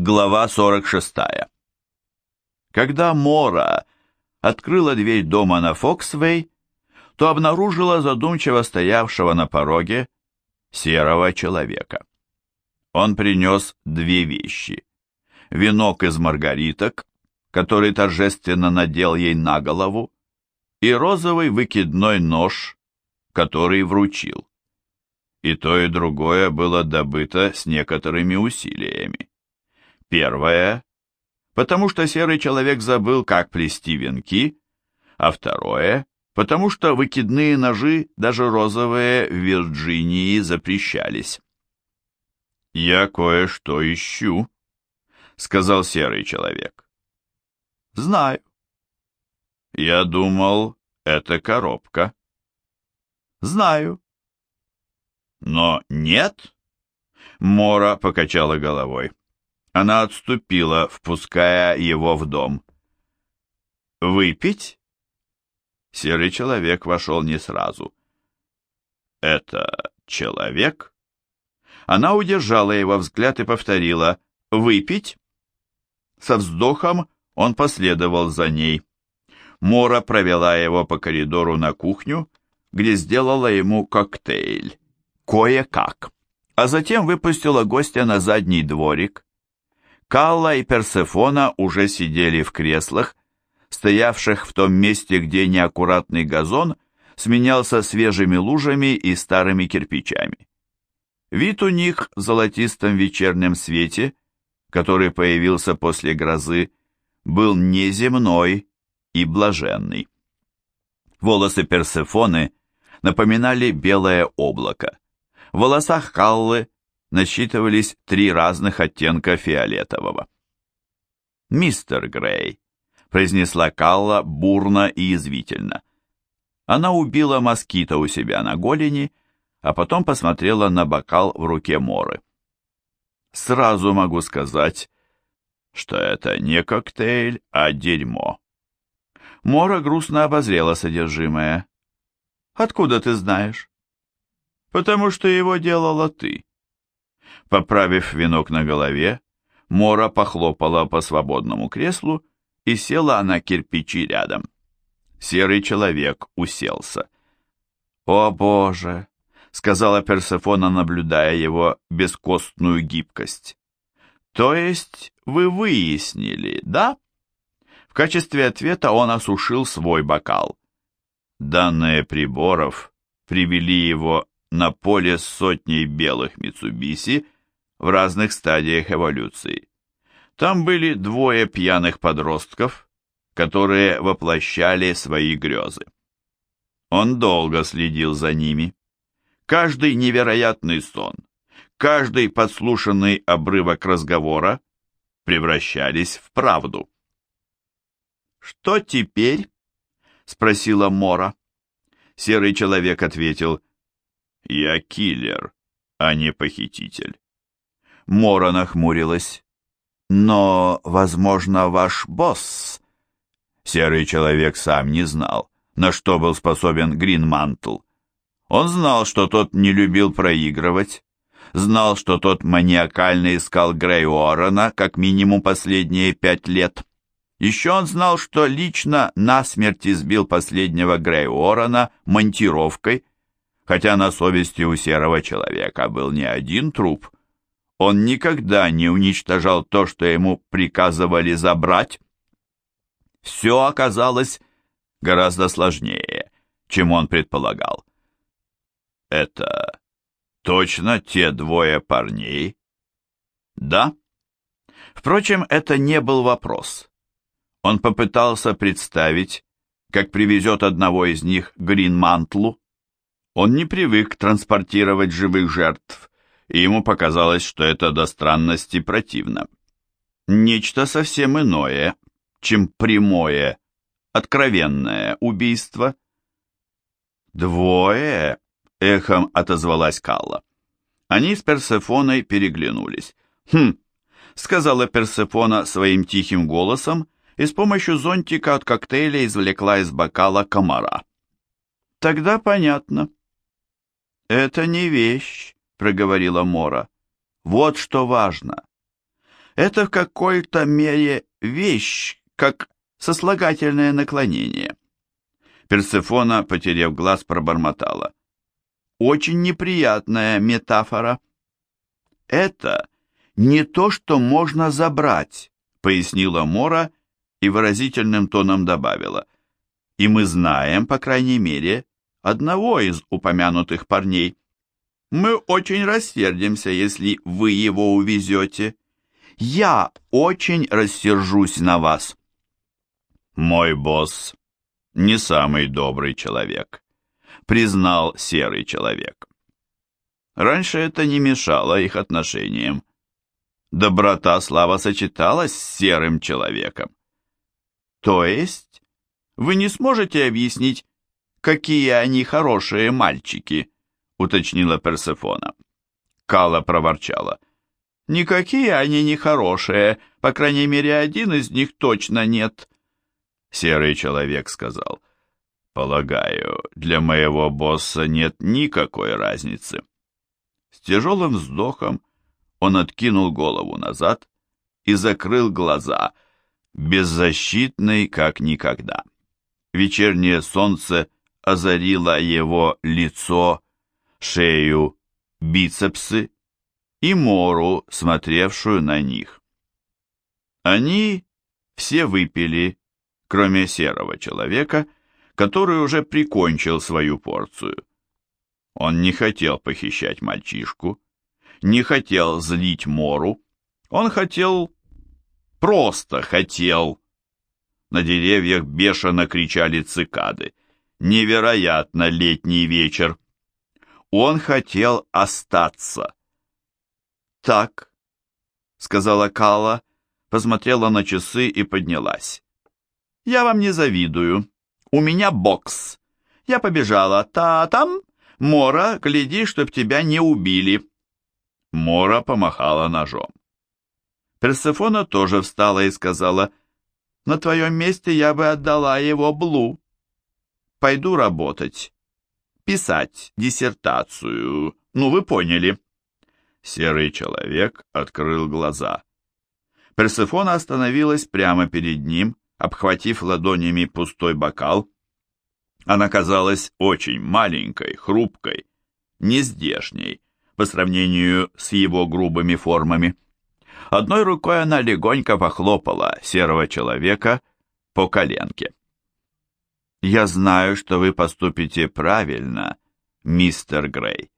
Глава 46. Когда Мора открыла дверь дома на Фоксвей, то обнаружила задумчиво стоявшего на пороге серого человека. Он принес две вещи. Венок из маргариток, который торжественно надел ей на голову, и розовый выкидной нож, который вручил. И то, и другое было добыто с некоторыми усилиями. Первое, потому что серый человек забыл, как плести венки, а второе, потому что выкидные ножи, даже розовые, в Вирджинии запрещались. «Я кое-что ищу», — сказал серый человек. «Знаю». «Я думал, это коробка». «Знаю». «Но нет?» Мора покачала головой. Она отступила, впуская его в дом. «Выпить?» Серый человек вошел не сразу. «Это человек?» Она удержала его взгляд и повторила «Выпить?» Со вздохом он последовал за ней. Мора провела его по коридору на кухню, где сделала ему коктейль. Кое-как. А затем выпустила гостя на задний дворик, Калла и Персефона уже сидели в креслах, стоявших в том месте, где неаккуратный газон сменялся свежими лужами и старыми кирпичами. Вид у них в золотистом вечернем свете, который появился после грозы, был неземной и блаженный. Волосы Персефоны напоминали белое облако. В волосах Каллы насчитывались три разных оттенка фиолетового. «Мистер Грей», — произнесла Калла бурно и язвительно. Она убила москита у себя на голени, а потом посмотрела на бокал в руке Моры. «Сразу могу сказать, что это не коктейль, а дерьмо». Мора грустно обозрела содержимое. «Откуда ты знаешь?» «Потому что его делала ты». Поправив венок на голове, Мора похлопала по свободному креслу и села на кирпичи рядом. Серый человек уселся. «О, Боже!» — сказала Персефона, наблюдая его бескостную гибкость. «То есть вы выяснили, да?» В качестве ответа он осушил свой бокал. Данные приборов привели его на поле с сотней белых Митсубиси, в разных стадиях эволюции. Там были двое пьяных подростков, которые воплощали свои грезы. Он долго следил за ними. Каждый невероятный сон, каждый подслушанный обрывок разговора превращались в правду. «Что теперь?» — спросила Мора. Серый человек ответил, «Я киллер, а не похититель». Мора нахмурилась. «Но, возможно, ваш босс...» Серый человек сам не знал, на что был способен Гринмантл. Он знал, что тот не любил проигрывать, знал, что тот маниакально искал Грей Уоррена как минимум последние пять лет. Еще он знал, что лично насмерть избил последнего Грей Уоррена монтировкой, хотя на совести у серого человека был не один труп, он никогда не уничтожал то, что ему приказывали забрать. Все оказалось гораздо сложнее, чем он предполагал. Это точно те двое парней? Да. Впрочем, это не был вопрос. Он попытался представить, как привезет одного из них Гринмантлу. Он не привык транспортировать живых жертв, и ему показалось, что это до странности противно. Нечто совсем иное, чем прямое, откровенное убийство. «Двое?» — эхом отозвалась Калла. Они с Персефоной переглянулись. «Хм», — сказала Персефона своим тихим голосом и с помощью зонтика от коктейля извлекла из бокала комара. «Тогда понятно». «Это не вещь», проговорила Мора. Вот что важно. Это в какой-то мере вещь, как сослагательное наклонение. Персефона, потеряв глаз, пробормотала. Очень неприятная метафора. Это не то, что можно забрать, пояснила Мора и выразительным тоном добавила. И мы знаем, по крайней мере, одного из упомянутых парней. Мы очень рассердимся, если вы его увезете. Я очень рассержусь на вас. Мой босс не самый добрый человек, признал серый человек. Раньше это не мешало их отношениям. Доброта слава сочеталась с серым человеком. То есть вы не сможете объяснить, какие они хорошие мальчики, уточнила Персефона. Кала проворчала. Никакие они не хорошие, по крайней мере, один из них точно нет. Серый человек сказал. Полагаю, для моего босса нет никакой разницы. С тяжелым вздохом он откинул голову назад и закрыл глаза, беззащитный как никогда. Вечернее солнце озарило его лицо, шею, бицепсы и Мору, смотревшую на них. Они все выпили, кроме серого человека, который уже прикончил свою порцию. Он не хотел похищать мальчишку, не хотел злить Мору, он хотел, просто хотел. На деревьях бешено кричали цикады. Невероятно летний вечер. Он хотел остаться. «Так», — сказала Калла, посмотрела на часы и поднялась. «Я вам не завидую. У меня бокс. Я побежала. Та-там, Мора, гляди, чтоб тебя не убили». Мора помахала ножом. Персефона тоже встала и сказала, «На твоем месте я бы отдала его Блу. Пойду работать, писать диссертацию, ну вы поняли». Серый человек открыл глаза. Персефона остановилась прямо перед ним, обхватив ладонями пустой бокал. Она казалась очень маленькой, хрупкой, нездешней по сравнению с его грубыми формами. Одной рукой она легонько похлопала серого человека по коленке. «Я знаю, что вы поступите правильно, мистер Грей».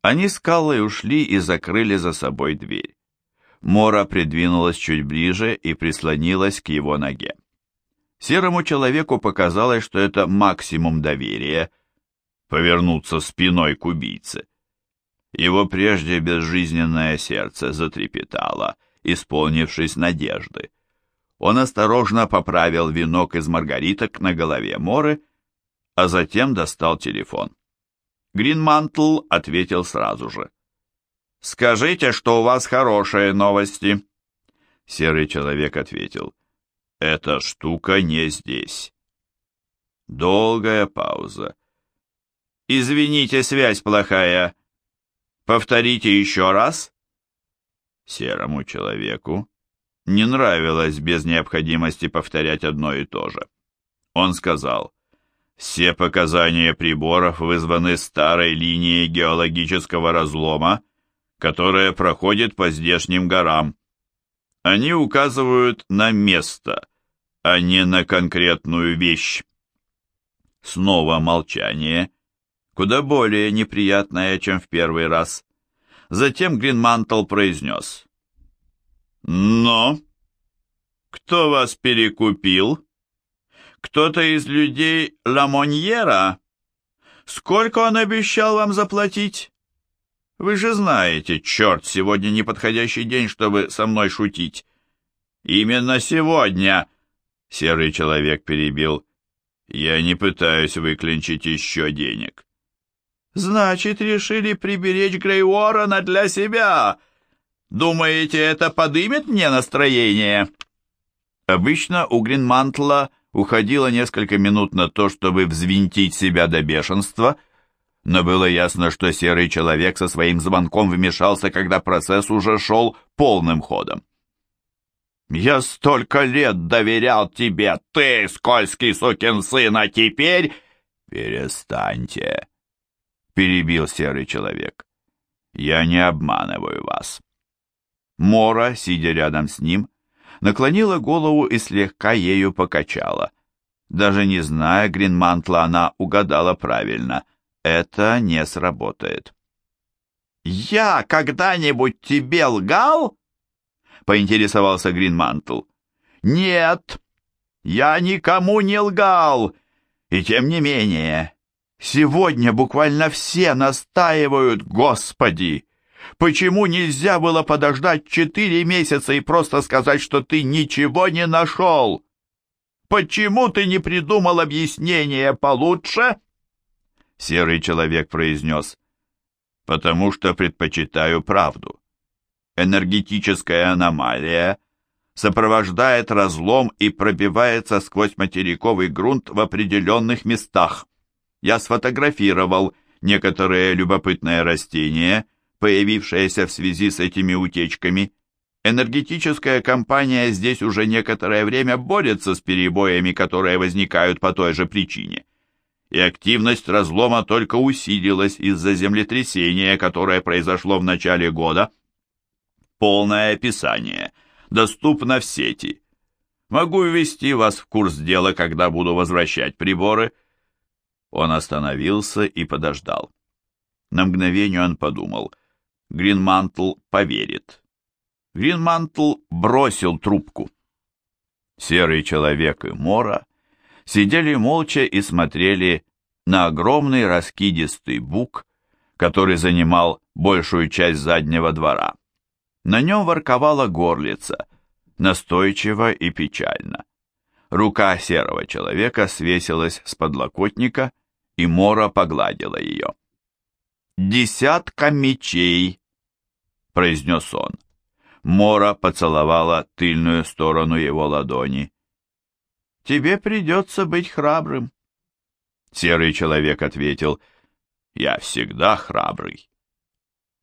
Они с Каллой ушли и закрыли за собой дверь. Мора придвинулась чуть ближе и прислонилась к его ноге. Серому человеку показалось, что это максимум доверия — повернуться спиной к убийце. Его прежде безжизненное сердце затрепетало, исполнившись надежды. Он осторожно поправил венок из маргариток на голове Моры, а затем достал телефон. Гринмантл ответил сразу же. «Скажите, что у вас хорошие новости». Серый человек ответил. «Эта штука не здесь». Долгая пауза. «Извините, связь плохая. Повторите еще раз». Серому человеку не нравилось без необходимости повторять одно и то же. Он сказал, «Все показания приборов вызваны старой линией геологического разлома, которая проходит по здешним горам. Они указывают на место, а не на конкретную вещь. Снова молчание, куда более неприятное, чем в первый раз. Затем Гринмантл произнес. «Но? Кто вас перекупил? Кто-то из людей Ламоньера? Сколько он обещал вам заплатить?» Вы же знаете, черт, сегодня неподходящий день, чтобы со мной шутить. Именно сегодня, серый человек перебил. Я не пытаюсь выклинчить еще денег. Значит, решили приберечь Грей для себя. Думаете, это подымет мне настроение? Обычно у Гринмантла уходило несколько минут на то, чтобы взвинтить себя до бешенства — но было ясно, что серый человек со своим звонком вмешался, когда процесс уже шел полным ходом. Я столько лет доверял тебе, ты, скользкий сукин сын, а теперь... Перестаньте, перебил серый человек. Я не обманываю вас. Мора, сидя рядом с ним, наклонила голову и слегка ею покачала. Даже не зная Гринмантла, она угадала правильно. Это не сработает. «Я когда-нибудь тебе лгал?» — поинтересовался Гринмантл. «Нет, я никому не лгал. И тем не менее, сегодня буквально все настаивают, Господи! Почему нельзя было подождать четыре месяца и просто сказать, что ты ничего не нашел? Почему ты не придумал объяснение получше?» Серый человек произнес, «Потому что предпочитаю правду. Энергетическая аномалия сопровождает разлом и пробивается сквозь материковый грунт в определенных местах. Я сфотографировал некоторые любопытные растения, появившиеся в связи с этими утечками. Энергетическая компания здесь уже некоторое время борется с перебоями, которые возникают по той же причине и активность разлома только усилилась из-за землетрясения, которое произошло в начале года. Полное описание доступно в сети. Могу ввести вас в курс дела, когда буду возвращать приборы. Он остановился и подождал. На мгновение он подумал, Гринмантл поверит. Гринмантл бросил трубку. Серый человек и Мора сидели молча и смотрели на огромный раскидистый бук, который занимал большую часть заднего двора. На нем ворковала горлица, настойчиво и печально. Рука серого человека свесилась с подлокотника, и Мора погладила ее. «Десятка мечей!» — произнес он. Мора поцеловала тыльную сторону его ладони. Тебе придется быть храбрым. Серый человек ответил, я всегда храбрый.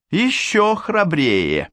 Еще храбрее.